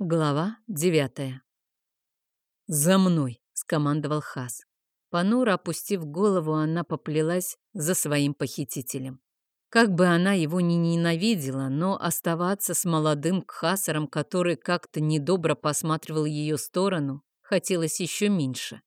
Глава девятая. «За мной!» — скомандовал Хас. Понуро опустив голову, она поплелась за своим похитителем. Как бы она его ни ненавидела, но оставаться с молодым Кхасаром, который как-то недобро посматривал ее сторону, хотелось еще меньше.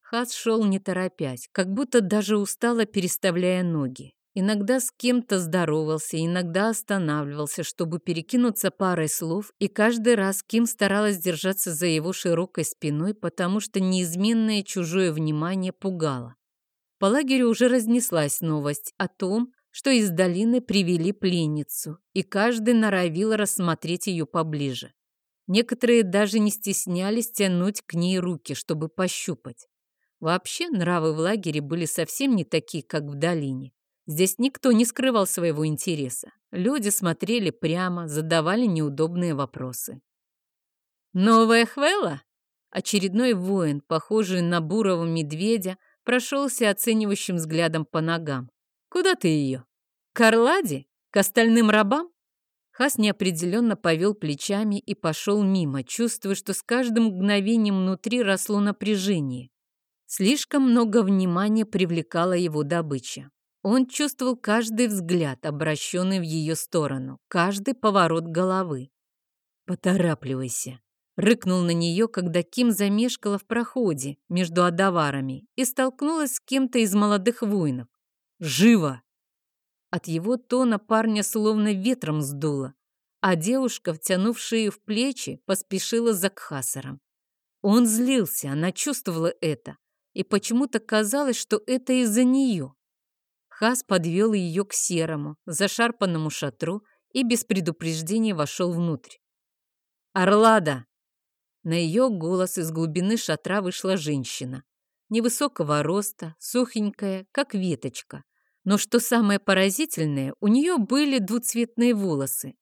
Хас шел не торопясь, как будто даже устало переставляя ноги. Иногда с кем-то здоровался, иногда останавливался, чтобы перекинуться парой слов, и каждый раз Ким старалась держаться за его широкой спиной, потому что неизменное чужое внимание пугало. По лагерю уже разнеслась новость о том, что из долины привели пленницу, и каждый норовил рассмотреть ее поближе. Некоторые даже не стеснялись тянуть к ней руки, чтобы пощупать. Вообще нравы в лагере были совсем не такие, как в долине. Здесь никто не скрывал своего интереса. Люди смотрели прямо, задавали неудобные вопросы. «Новая Хвелла?» Очередной воин, похожий на бурого медведя, прошелся оценивающим взглядом по ногам. «Куда ты ее? К Орладе? К остальным рабам?» Хас неопределенно повел плечами и пошел мимо, чувствуя, что с каждым мгновением внутри росло напряжение. Слишком много внимания привлекала его добыча. Он чувствовал каждый взгляд, обращенный в ее сторону, каждый поворот головы. «Поторапливайся!» Рыкнул на нее, когда Ким замешкала в проходе между адаварами и столкнулась с кем-то из молодых воинов. «Живо!» От его тона парня словно ветром сдуло, а девушка, втянувшая в плечи, поспешила за Кхасаром. Он злился, она чувствовала это, и почему-то казалось, что это из-за нее. Хас подвел ее к серому, зашарпанному шатру и без предупреждения вошел внутрь. «Орлада!» На ее голос из глубины шатра вышла женщина. Невысокого роста, сухенькая, как веточка. Но что самое поразительное, у нее были двуцветные волосы.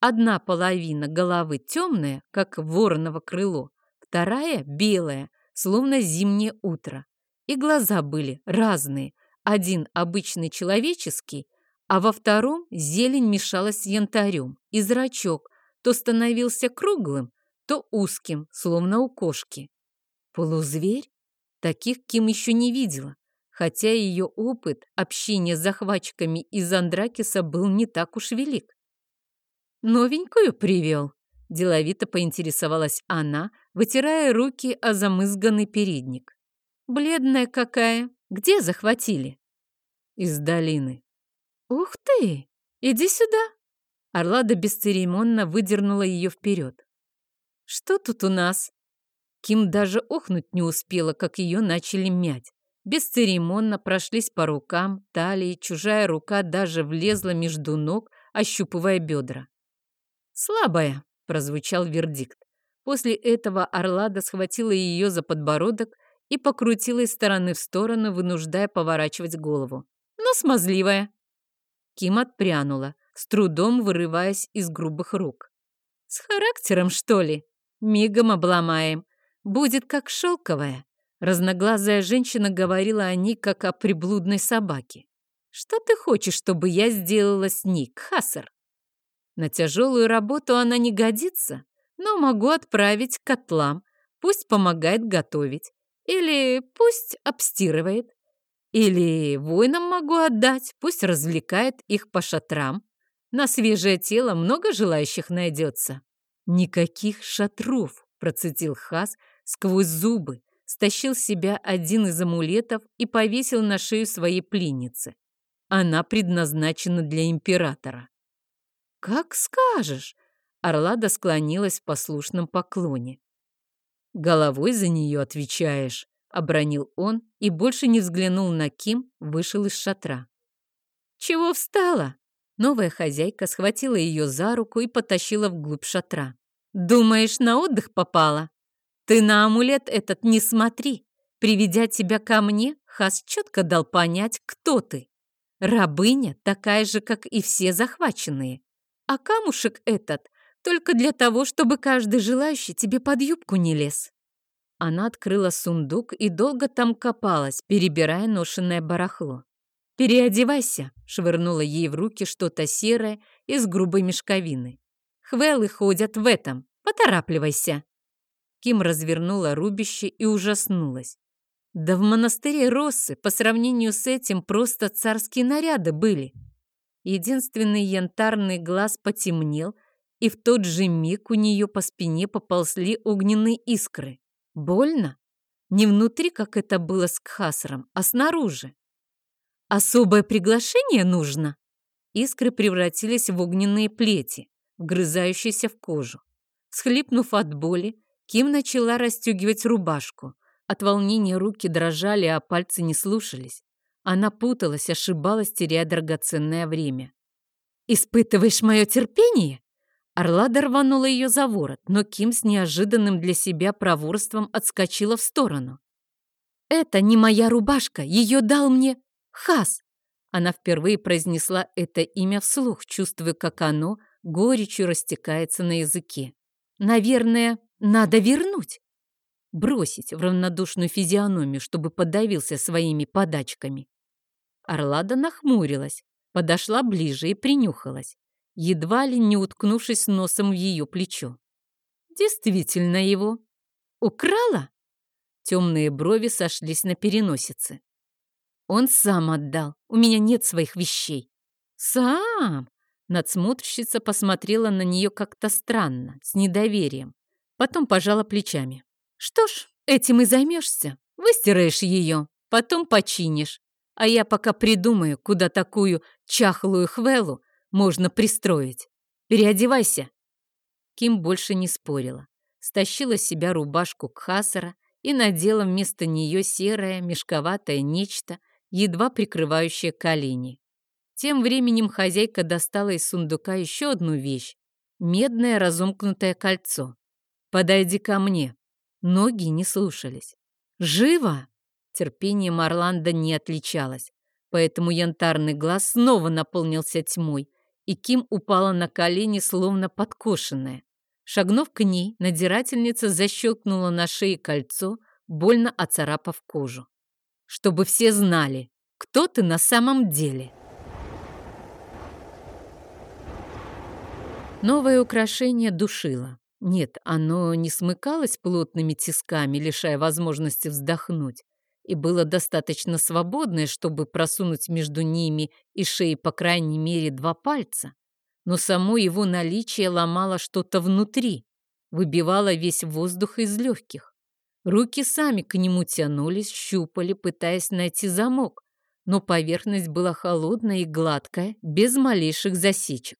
Одна половина головы темная, как вороново крыло, вторая белая, словно зимнее утро. И глаза были разные, один обычный человеческий, а во втором зелень мешалась с янтарем, и зрачок то становился круглым, то узким, словно у кошки. Полузверь? Таких Ким еще не видела, хотя ее опыт общения с захватчиками из Андракиса был не так уж велик. «Новенькую привел», — деловито поинтересовалась она, вытирая руки о замызганный передник. «Бледная какая, где захватили?» «Из долины». «Ух ты! Иди сюда!» Орлада бесцеремонно выдернула ее вперед. «Что тут у нас?» Ким даже охнуть не успела, как ее начали мять. Бесцеремонно прошлись по рукам, талии, чужая рука даже влезла между ног, ощупывая бедра. «Слабая», — прозвучал вердикт. После этого Орлада схватила ее за подбородок и покрутила из стороны в сторону, вынуждая поворачивать голову. Но смазливая. Ким отпрянула, с трудом вырываясь из грубых рук. «С характером, что ли? Мигом обломаем. Будет как шелковая». Разноглазая женщина говорила о ней, как о приблудной собаке. «Что ты хочешь, чтобы я сделала с ней, Хасар?» На тяжелую работу она не годится, но могу отправить к котлам, пусть помогает готовить. Или пусть обстирывает. Или воинам могу отдать, пусть развлекает их по шатрам. На свежее тело много желающих найдется. Никаких шатров, процитил Хас сквозь зубы, стащил с себя один из амулетов и повесил на шею своей пленницы. Она предназначена для императора. «Как скажешь!» Орлада склонилась в послушном поклоне. Головой за нее отвечаешь, обронил он и больше не взглянул на Ким, вышел из шатра. Чего встала? Новая хозяйка схватила ее за руку и потащила вглубь шатра. Думаешь, на отдых попала? Ты на амулет этот не смотри. Приведя тебя ко мне, Хас четко дал понять, кто ты. Рабыня такая же, как и все захваченные. А камушек этот только для того, чтобы каждый желающий тебе под юбку не лез». Она открыла сундук и долго там копалась, перебирая ношенное барахло. «Переодевайся», — швырнула ей в руки что-то серое из грубой мешковины. «Хвелы ходят в этом, Поторапливайся!» Ким развернула рубище и ужаснулась. Да в монастыре Россы по сравнению с этим просто царские наряды были. Единственный янтарный глаз потемнел, и в тот же миг у нее по спине поползли огненные искры. Больно? Не внутри, как это было с Кхасаром, а снаружи. Особое приглашение нужно? Искры превратились в огненные плети, вгрызающиеся в кожу. Схлипнув от боли, Ким начала расстегивать рубашку. От волнения руки дрожали, а пальцы не слушались. Она путалась, ошибалась, теряя драгоценное время. «Испытываешь мое терпение?» Орлада рванула ее за ворот, но Ким с неожиданным для себя проворством отскочила в сторону. «Это не моя рубашка, ее дал мне Хас!» Она впервые произнесла это имя вслух, чувствуя, как оно горечью растекается на языке. «Наверное, надо вернуть!» Бросить в равнодушную физиономию, чтобы подавился своими подачками. Орлада нахмурилась, подошла ближе и принюхалась, едва ли не уткнувшись носом в ее плечо. «Действительно его. Украла?» Темные брови сошлись на переносице. Он сам отдал. У меня нет своих вещей. Сам? Надсмотрщица посмотрела на нее как-то странно, с недоверием. Потом пожала плечами. Что ж, этим и займешься. Выстираешь ее, потом починишь. А я пока придумаю, куда такую чахлую хвелу можно пристроить. Переодевайся. Ким больше не спорила. Стащила с себя рубашку Кхасара и надела вместо нее серое, мешковатое нечто, едва прикрывающая колени. Тем временем хозяйка достала из сундука еще одну вещь — медное разомкнутое кольцо. «Подойди ко мне». Ноги не слушались. «Живо!» Терпение Марланда не отличалось, поэтому янтарный глаз снова наполнился тьмой, и Ким упала на колени, словно подкошенная. Шагнув к ней, надирательница защелкнула на шее кольцо, больно оцарапав кожу чтобы все знали, кто ты на самом деле. Новое украшение душило. Нет, оно не смыкалось плотными тисками, лишая возможности вздохнуть, и было достаточно свободное, чтобы просунуть между ними и шеей по крайней мере два пальца. Но само его наличие ломало что-то внутри, выбивало весь воздух из легких. Руки сами к нему тянулись, щупали, пытаясь найти замок, но поверхность была холодная и гладкая, без малейших засечек.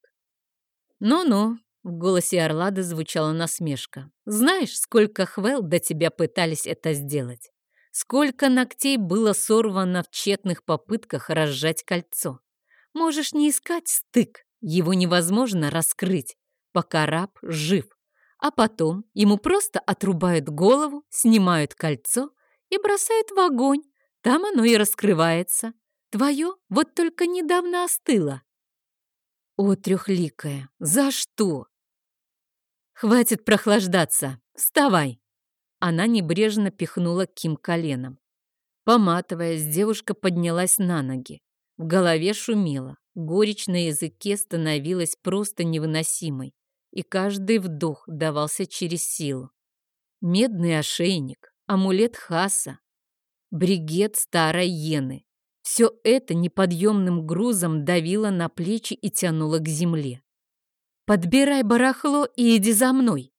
«Ну-ну», — в голосе Орлады звучала насмешка, «знаешь, сколько хвел до тебя пытались это сделать? Сколько ногтей было сорвано в тщетных попытках разжать кольцо? Можешь не искать стык, его невозможно раскрыть, пока раб жив а потом ему просто отрубают голову, снимают кольцо и бросают в огонь. Там оно и раскрывается. Твое вот только недавно остыло. О, трехликая, за что? Хватит прохлаждаться, вставай. Она небрежно пихнула Ким коленом. Поматываясь, девушка поднялась на ноги. В голове шумело, горечь на языке становилась просто невыносимой и каждый вдох давался через силу. Медный ошейник, амулет Хаса, бригет старой Йены. Все это неподъемным грузом давило на плечи и тянуло к земле. «Подбирай барахло и иди за мной!»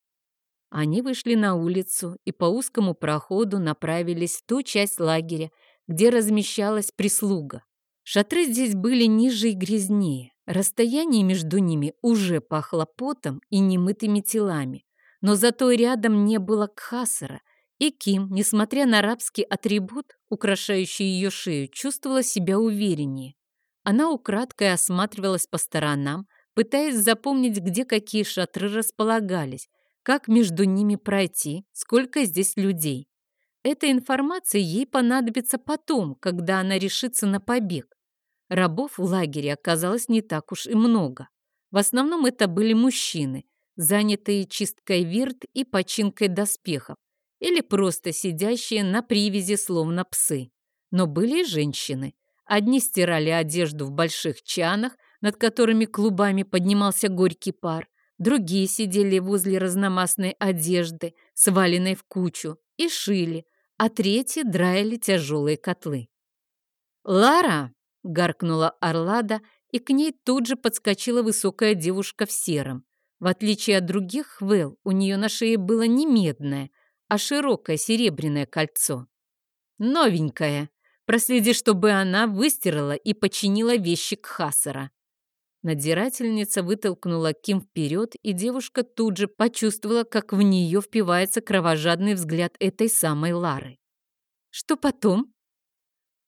Они вышли на улицу и по узкому проходу направились в ту часть лагеря, где размещалась прислуга. Шатры здесь были ниже и грязнее. Расстояние между ними уже пахло потом и немытыми телами, но зато рядом не было Кхасара, и Ким, несмотря на арабский атрибут, украшающий ее шею, чувствовала себя увереннее. Она украдкой осматривалась по сторонам, пытаясь запомнить, где какие шатры располагались, как между ними пройти, сколько здесь людей. Эта информация ей понадобится потом, когда она решится на побег. Рабов в лагере оказалось не так уж и много. В основном это были мужчины, занятые чисткой вирт и починкой доспехов, или просто сидящие на привязи, словно псы. Но были и женщины. Одни стирали одежду в больших чанах, над которыми клубами поднимался горький пар, другие сидели возле разномастной одежды, сваленной в кучу, и шили, а третьи драили тяжелые котлы. «Лара!» — гаркнула Орлада, и к ней тут же подскочила высокая девушка в сером. В отличие от других хвел, у нее на шее было не медное, а широкое серебряное кольцо. «Новенькое. Проследи, чтобы она выстирала и починила вещи Кхасара». Надзирательница вытолкнула Ким вперед, и девушка тут же почувствовала, как в нее впивается кровожадный взгляд этой самой Лары. «Что потом?»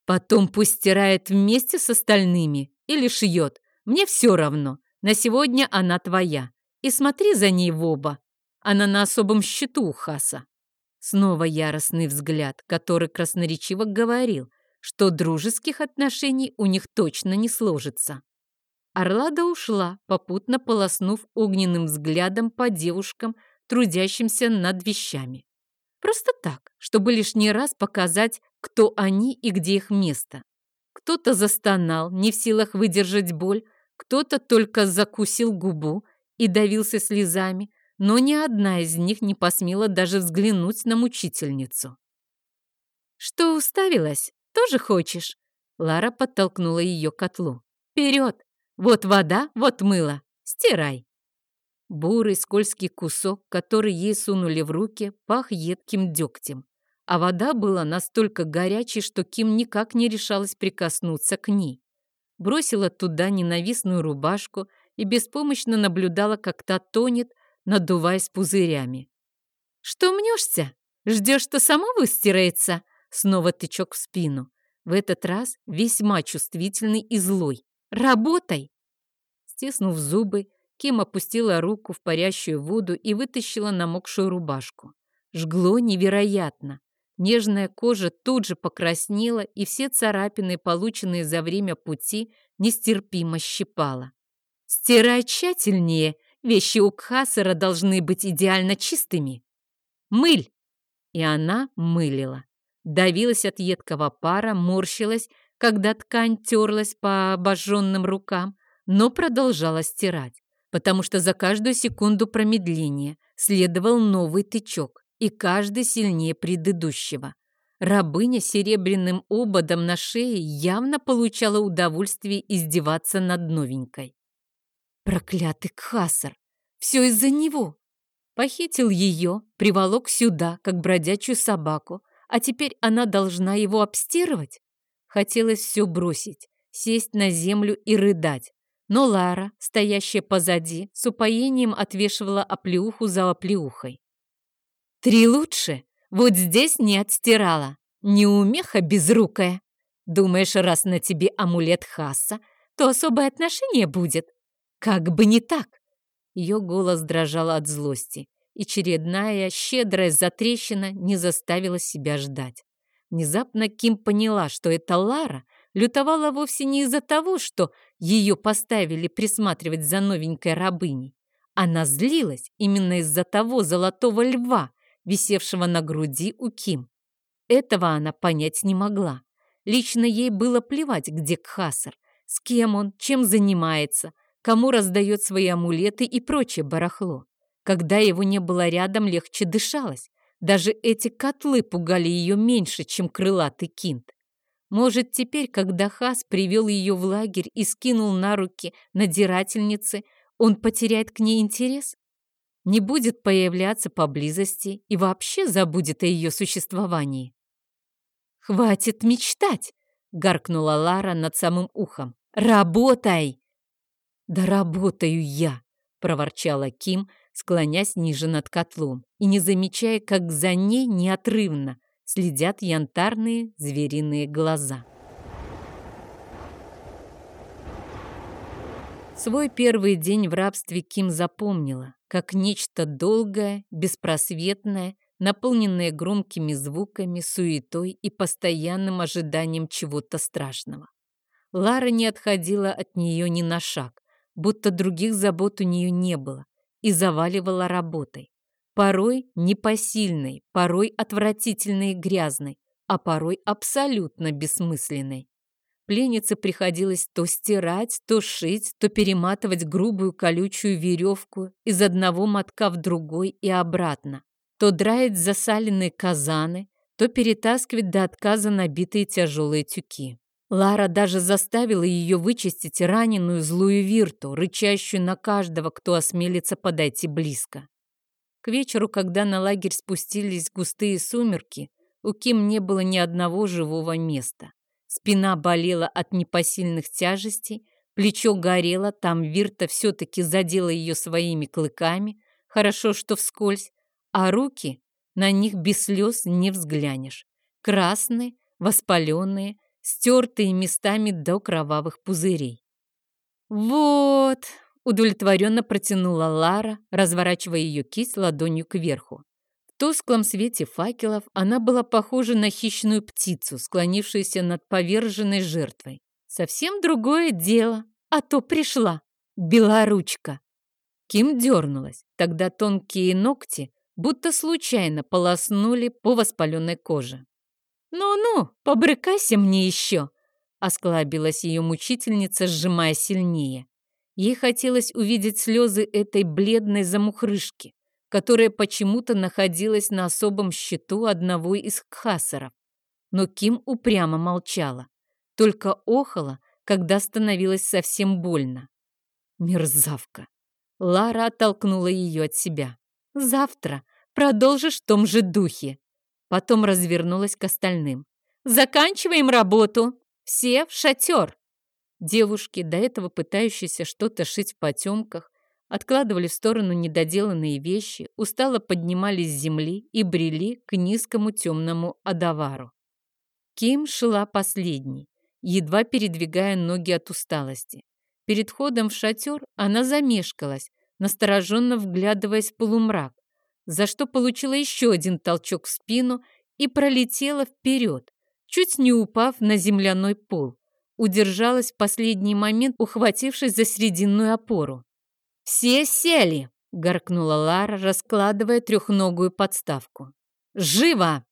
«Потом пусть стирает вместе с остальными или шьет. Мне все равно. На сегодня она твоя. И смотри за ней в оба. Она на особом счету у Хаса». Снова яростный взгляд, который красноречиво говорил, что дружеских отношений у них точно не сложится. Орлада ушла, попутно полоснув огненным взглядом по девушкам, трудящимся над вещами. Просто так, чтобы лишний раз показать, кто они и где их место. Кто-то застонал, не в силах выдержать боль, кто-то только закусил губу и давился слезами, но ни одна из них не посмела даже взглянуть на мучительницу. «Что уставилась? Тоже хочешь?» Лара подтолкнула ее к котлу. «Вперед! Вот вода, вот мыло. Стирай. Бурый скользкий кусок, который ей сунули в руки, пах едким дегтем. А вода была настолько горячей, что Ким никак не решалась прикоснуться к ней. Бросила туда ненавистную рубашку и беспомощно наблюдала, как та тонет, надуваясь пузырями. «Что мнешься? Ждешь, что само выстирается?» Снова тычок в спину. В этот раз весьма чувствительный и злой. Работай!» Стиснув зубы, Ким опустила руку в парящую воду и вытащила намокшую рубашку. Жгло невероятно. Нежная кожа тут же покраснела, и все царапины, полученные за время пути, нестерпимо щипала. «Стирай тщательнее, вещи у Кхасара должны быть идеально чистыми. Мыль!» И она мылила. Давилась от едкого пара, морщилась когда ткань терлась по обожженным рукам, но продолжала стирать, потому что за каждую секунду промедления следовал новый тычок, и каждый сильнее предыдущего. Рабыня с серебряным ободом на шее явно получала удовольствие издеваться над новенькой. Проклятый Кхасар! Все из-за него! Похитил ее, приволок сюда, как бродячую собаку, а теперь она должна его обстирывать? Хотелось все бросить, сесть на землю и рыдать. Но Лара, стоящая позади, с упоением отвешивала оплеуху за оплеухой. «Три лучше? Вот здесь не отстирала. Неумеха безрукая. Думаешь, раз на тебе амулет Хасса, то особое отношение будет? Как бы не так!» Ее голос дрожал от злости, и очередная щедрая затрещина не заставила себя ждать. Внезапно Ким поняла, что эта Лара лютовала вовсе не из-за того, что ее поставили присматривать за новенькой рабыней. Она злилась именно из-за того золотого льва, висевшего на груди у Ким. Этого она понять не могла. Лично ей было плевать, где Кхасар, с кем он, чем занимается, кому раздает свои амулеты и прочее барахло. Когда его не было рядом, легче дышалось. Даже эти котлы пугали ее меньше, чем крылатый кинт. Может, теперь, когда Хас привел ее в лагерь и скинул на руки надирательницы, он потеряет к ней интерес? Не будет появляться поблизости и вообще забудет о ее существовании? «Хватит мечтать!» — гаркнула Лара над самым ухом. «Работай!» «Да работаю я!» — проворчала Ким, склонясь ниже над котлом и не замечая, как за ней неотрывно следят янтарные звериные глаза. Свой первый день в рабстве Ким запомнила, как нечто долгое, беспросветное, наполненное громкими звуками, суетой и постоянным ожиданием чего-то страшного. Лара не отходила от нее ни на шаг, будто других забот у нее не было, и заваливала работой. Порой непосильной, порой отвратительной и грязной, а порой абсолютно бессмысленной. Пленнице приходилось то стирать, то шить, то перематывать грубую колючую веревку из одного мотка в другой и обратно, то драить засаленные казаны, то перетаскивать до отказа набитые тяжелые тюки. Лара даже заставила ее вычистить раненую злую вирту, рычащую на каждого, кто осмелится подойти близко. К вечеру, когда на лагерь спустились густые сумерки, у Ким не было ни одного живого места. Спина болела от непосильных тяжестей, плечо горело, там Вирта все-таки задела ее своими клыками, хорошо, что вскользь, а руки, на них без слез не взглянешь. Красные, воспаленные, стертые местами до кровавых пузырей. «Вот!» — удовлетворенно протянула Лара, разворачивая ее кисть ладонью кверху тусклом свете факелов она была похожа на хищную птицу, склонившуюся над поверженной жертвой. Совсем другое дело, а то пришла. Белоручка. Ким дернулась. Тогда тонкие ногти будто случайно полоснули по воспаленной коже. «Ну-ну, побрыкайся мне еще!» Осклабилась ее мучительница, сжимая сильнее. Ей хотелось увидеть слезы этой бледной замухрышки которая почему-то находилась на особом счету одного из кхасаров. Но Ким упрямо молчала, только охала, когда становилось совсем больно. Мерзавка. Лара оттолкнула ее от себя. «Завтра продолжишь в том же духе». Потом развернулась к остальным. «Заканчиваем работу! Все в шатер!» Девушки, до этого пытающиеся что-то шить в потемках, откладывали в сторону недоделанные вещи, устало поднимались с земли и брели к низкому темному адавару. Ким шла последней, едва передвигая ноги от усталости. Перед входом в шатер она замешкалась, настороженно вглядываясь в полумрак, за что получила еще один толчок в спину и пролетела вперед, чуть не упав на земляной пол. Удержалась в последний момент, ухватившись за срединную опору. «Все сели!» — горкнула Лара, раскладывая трехногую подставку. «Живо!»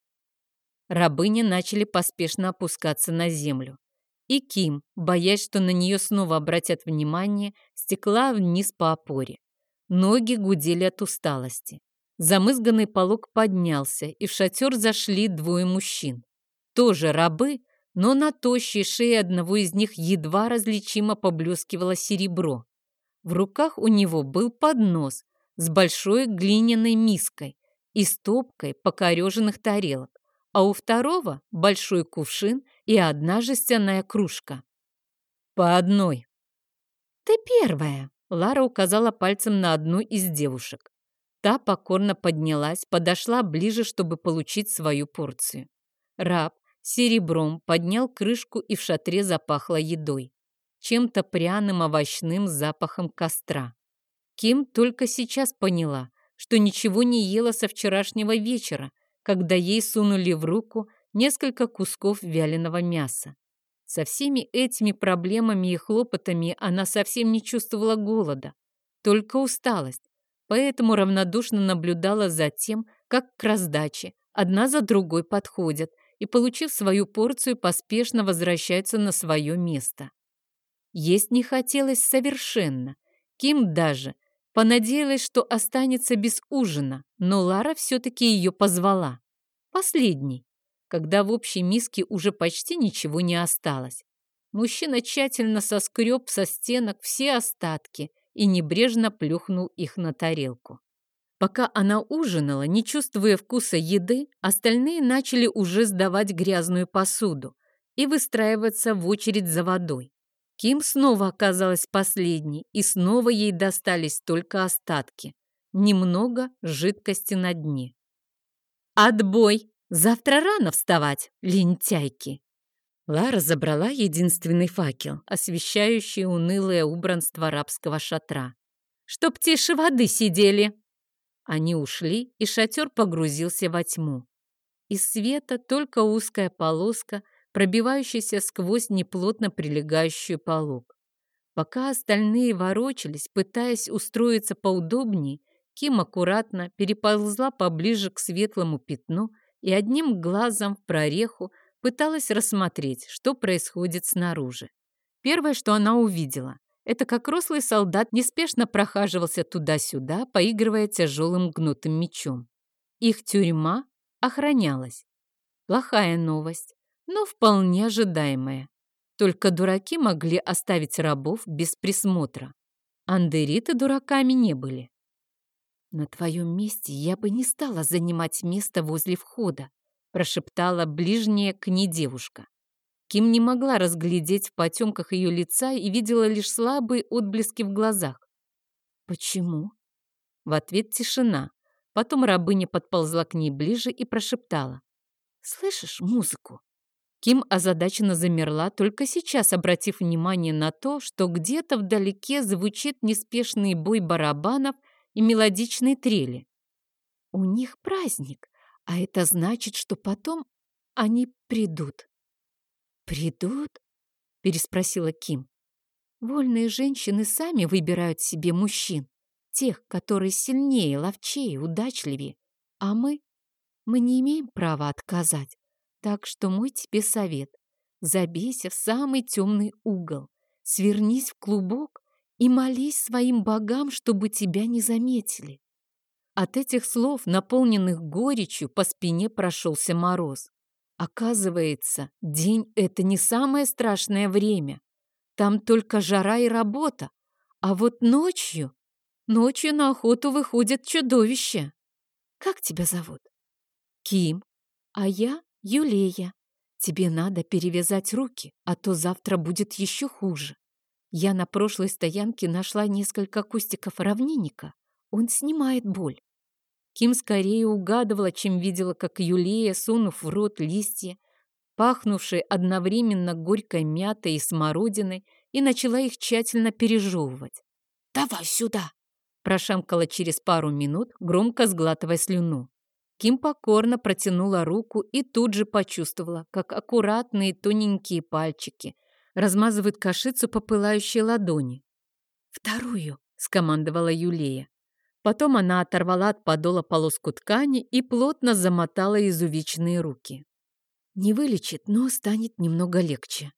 Рабыни начали поспешно опускаться на землю. И Ким, боясь, что на нее снова обратят внимание, стекла вниз по опоре. Ноги гудели от усталости. Замызганный полог поднялся, и в шатер зашли двое мужчин. Тоже рабы, но на тощей шее одного из них едва различимо поблескивало серебро. В руках у него был поднос с большой глиняной миской и стопкой покореженных тарелок, а у второго большой кувшин и одна жестяная кружка. По одной. «Ты первая!» — Лара указала пальцем на одну из девушек. Та покорно поднялась, подошла ближе, чтобы получить свою порцию. Раб серебром поднял крышку, и в шатре запахло едой чем-то пряным овощным запахом костра. Ким только сейчас поняла, что ничего не ела со вчерашнего вечера, когда ей сунули в руку несколько кусков вяленого мяса. Со всеми этими проблемами и хлопотами она совсем не чувствовала голода, только усталость, поэтому равнодушно наблюдала за тем, как к раздаче одна за другой подходят и, получив свою порцию, поспешно возвращаются на свое место. Есть не хотелось совершенно. Ким даже понадеялась, что останется без ужина, но Лара все-таки ее позвала. Последний, когда в общей миске уже почти ничего не осталось. Мужчина тщательно соскреб со стенок все остатки и небрежно плюхнул их на тарелку. Пока она ужинала, не чувствуя вкуса еды, остальные начали уже сдавать грязную посуду и выстраиваться в очередь за водой. Ким снова оказалась последней, и снова ей достались только остатки. Немного жидкости на дне. «Отбой! Завтра рано вставать, лентяйки!» Лара забрала единственный факел, освещающий унылое убранство арабского шатра. «Чтоб тише воды сидели!» Они ушли, и шатер погрузился во тьму. Из света только узкая полоска пробивающийся сквозь неплотно прилегающую полог. Пока остальные ворочались, пытаясь устроиться поудобнее, Ким аккуратно переползла поближе к светлому пятну и одним глазом в прореху пыталась рассмотреть, что происходит снаружи. Первое, что она увидела, это как рослый солдат неспешно прохаживался туда-сюда, поигрывая тяжелым гнутым мечом. Их тюрьма охранялась. Плохая новость, но вполне ожидаемая. Только дураки могли оставить рабов без присмотра. Андериты дураками не были. «На твоем месте я бы не стала занимать место возле входа», прошептала ближняя к ней девушка. Ким не могла разглядеть в потемках ее лица и видела лишь слабые отблески в глазах. «Почему?» В ответ тишина. Потом рабыня подползла к ней ближе и прошептала. «Слышишь музыку?» Ким озадаченно замерла, только сейчас обратив внимание на то, что где-то вдалеке звучит неспешный бой барабанов и мелодичные трели. «У них праздник, а это значит, что потом они придут». «Придут?» — переспросила Ким. «Вольные женщины сами выбирают себе мужчин, тех, которые сильнее, ловчее, удачливее. А мы? Мы не имеем права отказать. Так что мой тебе совет. Забейся в самый темный угол, свернись в клубок и молись своим богам, чтобы тебя не заметили». От этих слов, наполненных горечью, по спине прошелся мороз. Оказывается, день — это не самое страшное время. Там только жара и работа. А вот ночью... Ночью на охоту выходят чудовища. Как тебя зовут? Ким. А я Юлея. Тебе надо перевязать руки, а то завтра будет еще хуже. Я на прошлой стоянке нашла несколько кустиков равнинника. Он снимает боль. Ким скорее угадывала, чем видела, как Юлия, сунув в рот листья, пахнувшие одновременно горькой мятой и смородиной, и начала их тщательно пережевывать. «Давай сюда!» прошамкала через пару минут, громко сглатывая слюну. Ким покорно протянула руку и тут же почувствовала, как аккуратные тоненькие пальчики размазывают кашицу по пылающей ладони. «Вторую!» — скомандовала Юлия. Потом она оторвала от подола полоску ткани и плотно замотала изувеченные руки. Не вылечит, но станет немного легче.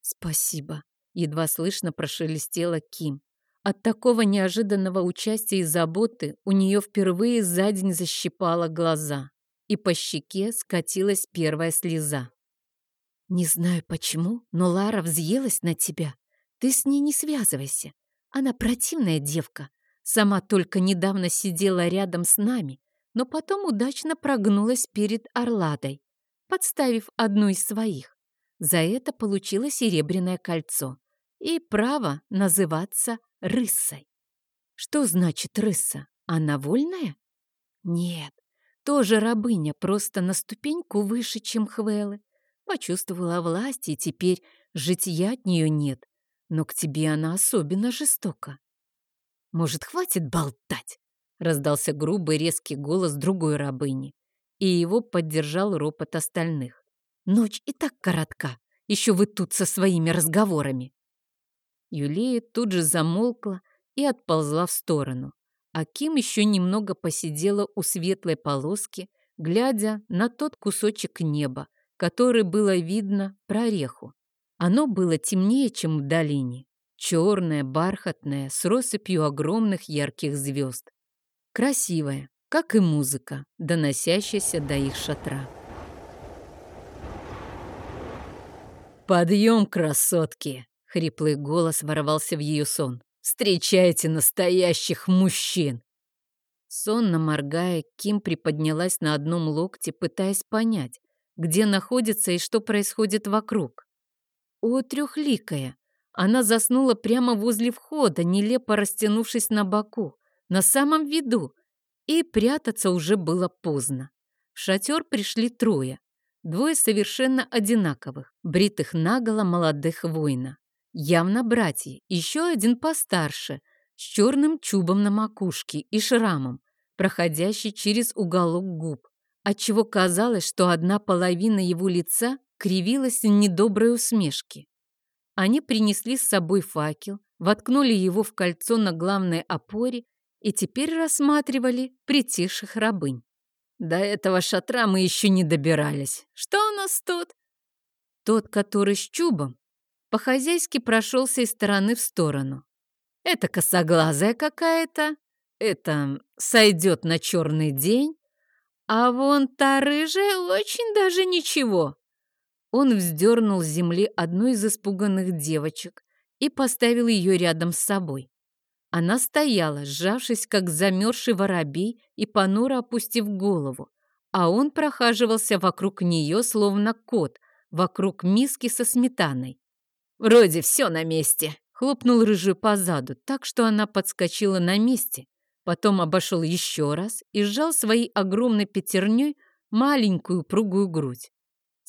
«Спасибо», — едва слышно прошелестела Ким. От такого неожиданного участия и заботы у нее впервые за день защипала глаза, и по щеке скатилась первая слеза. «Не знаю почему, но Лара взъелась на тебя. Ты с ней не связывайся. Она противная девка, Сама только недавно сидела рядом с нами, но потом удачно прогнулась перед Орладой, подставив одну из своих. За это получила серебряное кольцо и право называться рыссой. Что значит рыса? Она вольная? Нет, тоже рабыня, просто на ступеньку выше, чем Хвелы. Почувствовала власть, и теперь житья от нее нет. Но к тебе она особенно жестока. «Может, хватит болтать?» — раздался грубый резкий голос другой рабыни, и его поддержал ропот остальных. «Ночь и так коротка, еще вы тут со своими разговорами!» Юлия тут же замолкла и отползла в сторону, а Ким еще немного посидела у светлой полоски, глядя на тот кусочек неба, который было видно прореху. Оно было темнее, чем в долине, Черная, бархатная, с россыпью огромных ярких звезд. Красивая, как и музыка, доносящаяся до их шатра. «Подъем, красотки!» — хриплый голос ворвался в ее сон. «Встречайте настоящих мужчин!» Сонно моргая, Ким приподнялась на одном локте, пытаясь понять, где находится и что происходит вокруг. О, трехликая! Она заснула прямо возле входа, нелепо растянувшись на боку, на самом виду, и прятаться уже было поздно. В шатер пришли трое, двое совершенно одинаковых, бритых наголо молодых воина. Явно братья, еще один постарше, с черным чубом на макушке и шрамом, проходящий через уголок губ, отчего казалось, что одна половина его лица кривилась в недоброй усмешке. Они принесли с собой факел, воткнули его в кольцо на главной опоре и теперь рассматривали притихших рабынь. До этого шатра мы еще не добирались. Что у нас тут? Тот, который с чубом, по-хозяйски прошелся из стороны в сторону. Это косоглазая какая-то, это сойдет на черный день, а вон та рыжая очень даже ничего. Он вздернул с земли одну из испуганных девочек и поставил ее рядом с собой. Она стояла, сжавшись, как замерзший воробей и понуро опустив голову, а он прохаживался вокруг нее, словно кот, вокруг миски со сметаной. «Вроде все на месте», — хлопнул рыжую по заду, так что она подскочила на месте, потом обошел еще раз и сжал своей огромной пятерней маленькую пругую грудь.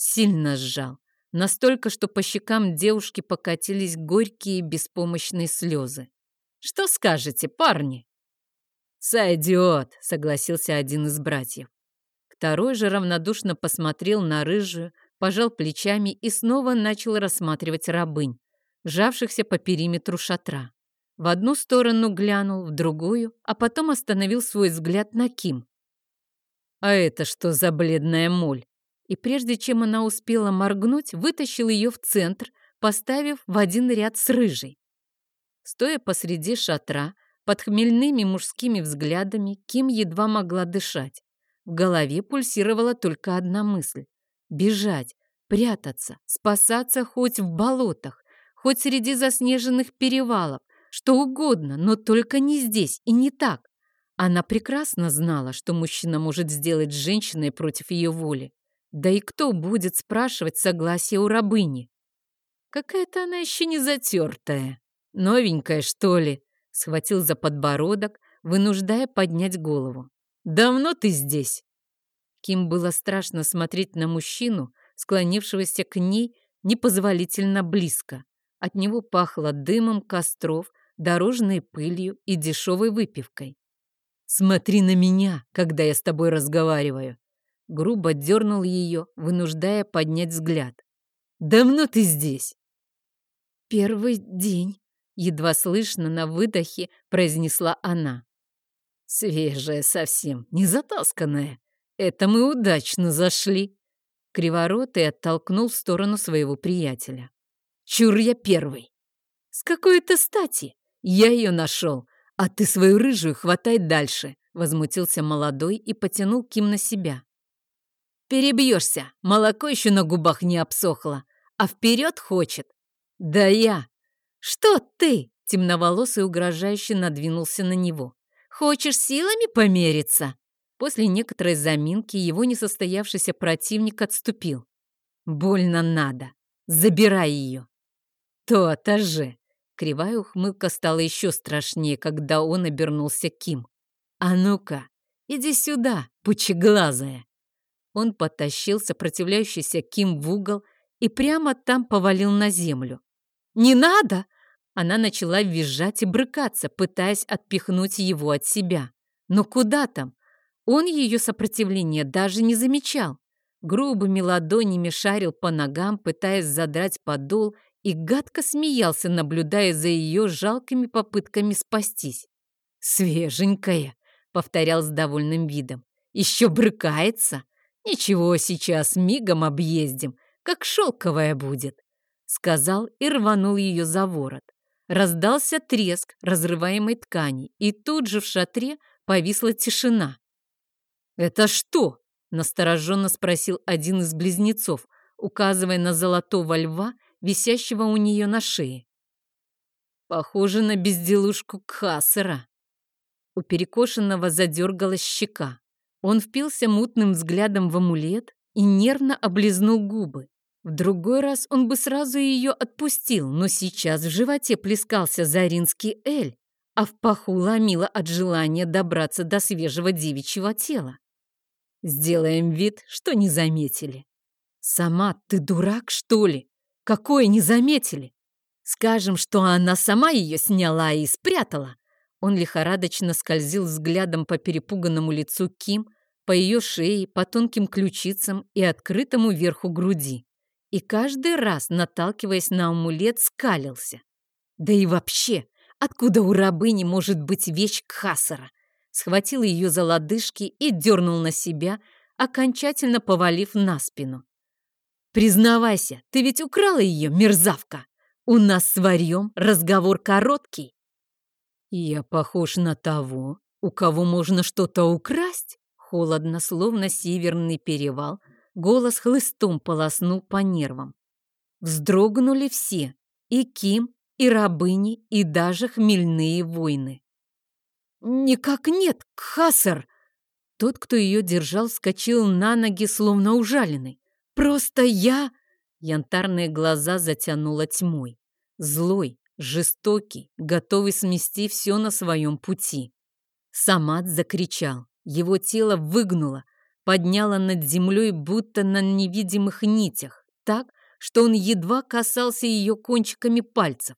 Сильно сжал, настолько, что по щекам девушки покатились горькие беспомощные слезы. Что скажете, парни?» «Сойдет», — согласился один из братьев. Второй же равнодушно посмотрел на рыжую, пожал плечами и снова начал рассматривать рабынь, сжавшихся по периметру шатра. В одну сторону глянул, в другую, а потом остановил свой взгляд на Ким. «А это что за бледная моль?» И прежде чем она успела моргнуть, вытащил ее в центр, поставив в один ряд с рыжей. Стоя посреди шатра, под хмельными мужскими взглядами, Ким едва могла дышать. В голове пульсировала только одна мысль — бежать, прятаться, спасаться хоть в болотах, хоть среди заснеженных перевалов, что угодно, но только не здесь и не так. Она прекрасно знала, что мужчина может сделать с женщиной против ее воли. Да и кто будет спрашивать согласие у рабыни? Какая-то она еще не затертая. «Новенькая, что ли?» — схватил за подбородок, вынуждая поднять голову. «Давно ты здесь?» Ким было страшно смотреть на мужчину, склонившегося к ней непозволительно близко. От него пахло дымом костров, дорожной пылью и дешевой выпивкой. «Смотри на меня, когда я с тобой разговариваю!» Грубо дернул ее, вынуждая поднять взгляд. «Давно ты здесь?» «Первый день», едва слышно на выдохе произнесла она. Свежая совсем, не затасканная. Это мы удачно зашли. Криворотый оттолкнул в сторону своего приятеля. Чур я первый. С какой-то стати? Я ее нашел, а ты свою рыжую хватай дальше, возмутился молодой и потянул Ким на себя. Перебьешься, молоко еще на губах не обсохло, а вперед хочет. Да я, «Что ты?» — темноволосый угрожающе надвинулся на него. «Хочешь силами помериться?» После некоторой заминки его несостоявшийся противник отступил. «Больно надо. Забирай ее». «То-то же!» Кривая ухмылка стала еще страшнее, когда он обернулся Ким. «А ну-ка, иди сюда, пучеглазая!» Он потащил сопротивляющийся Ким в угол и прямо там повалил на землю. «Не надо!» Она начала визжать и брыкаться, пытаясь отпихнуть его от себя. Но куда там? Он ее сопротивления даже не замечал. Грубыми ладонями шарил по ногам, пытаясь задрать подол, и гадко смеялся, наблюдая за ее жалкими попытками спастись. «Свеженькая», — повторял с довольным видом. «Еще брыкается? Ничего, сейчас мигом объездим, как шелковая будет» сказал и рванул ее за ворот. Раздался треск разрываемой ткани, и тут же в шатре повисла тишина. «Это что?» — настороженно спросил один из близнецов, указывая на золотого льва, висящего у нее на шее. «Похоже на безделушку Кхасера». У перекошенного задергалась щека. Он впился мутным взглядом в амулет и нервно облизнул губы. В другой раз он бы сразу ее отпустил, но сейчас в животе плескался заринский эль, а в паху ломило от желания добраться до свежего девичьего тела. Сделаем вид, что не заметили. Сама ты дурак, что ли? Какое не заметили? Скажем, что она сама ее сняла и спрятала. Он лихорадочно скользил взглядом по перепуганному лицу Ким, по ее шее, по тонким ключицам и открытому верху груди и каждый раз, наталкиваясь на амулет, скалился. Да и вообще, откуда у рабыни может быть вещь Кхасара? схватил ее за лодыжки и дернул на себя, окончательно повалив на спину. «Признавайся, ты ведь украла ее, мерзавка! У нас с варьем разговор короткий!» «Я похож на того, у кого можно что-то украсть?» Холодно, словно северный перевал, голос хлыстом полоснул по нервам. Вздрогнули все, и Ким, и рабыни, и даже хмельные воины. «Никак нет, Кхасар!» Тот, кто ее держал, вскочил на ноги, словно ужаленный. «Просто я...» Янтарные глаза затянуло тьмой. Злой, жестокий, готовый смести все на своем пути. Самат закричал. Его тело выгнуло, подняло над землей, будто на невидимых нитях, так, что он едва касался ее кончиками пальцев.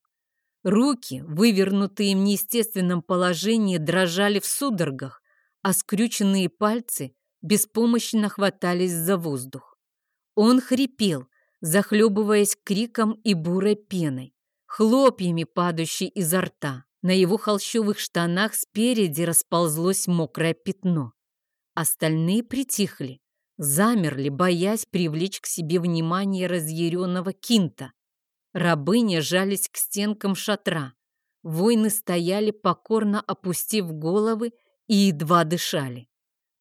Руки, вывернутые в неестественном положении, дрожали в судорогах, а скрюченные пальцы беспомощно хватались за воздух. Он хрипел, захлебываясь криком и бурой пеной, хлопьями, падающей изо рта. На его холщовых штанах спереди расползлось мокрое пятно. Остальные притихли, замерли, боясь привлечь к себе внимание разъяренного кинта. Рабыни жались к стенкам шатра. Воины стояли, покорно опустив головы и едва дышали.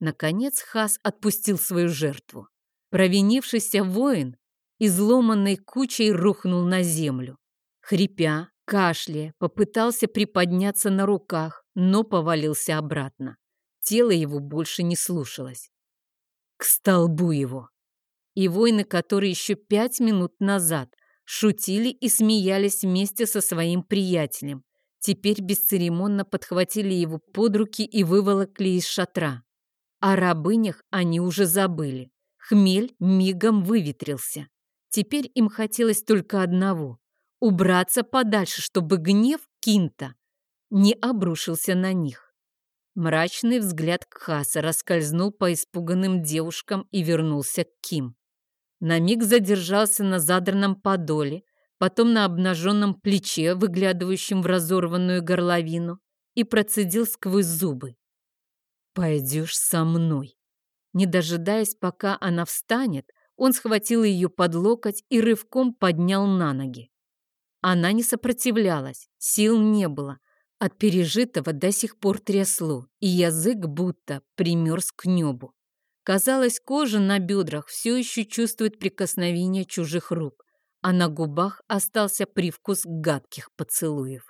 Наконец Хас отпустил свою жертву. Провинившийся воин изломанной кучей рухнул на землю. Хрипя, кашляя, попытался приподняться на руках, но повалился обратно. Тело его больше не слушалось. К столбу его. И воины, которые еще пять минут назад шутили и смеялись вместе со своим приятелем, теперь бесцеремонно подхватили его под руки и выволокли из шатра. О рабынях они уже забыли. Хмель мигом выветрился. Теперь им хотелось только одного убраться подальше, чтобы гнев Кинта не обрушился на них. Мрачный взгляд Кхаса раскользнул по испуганным девушкам и вернулся к Ким. На миг задержался на задранном подоле, потом на обнаженном плече, выглядывающем в разорванную горловину, и процедил сквозь зубы. «Пойдешь со мной». Не дожидаясь, пока она встанет, он схватил ее под локоть и рывком поднял на ноги. Она не сопротивлялась, сил не было. От пережитого до сих пор трясло, и язык будто примерз к небу. Казалось, кожа на бедрах все еще чувствует прикосновение чужих рук, а на губах остался привкус гадких поцелуев.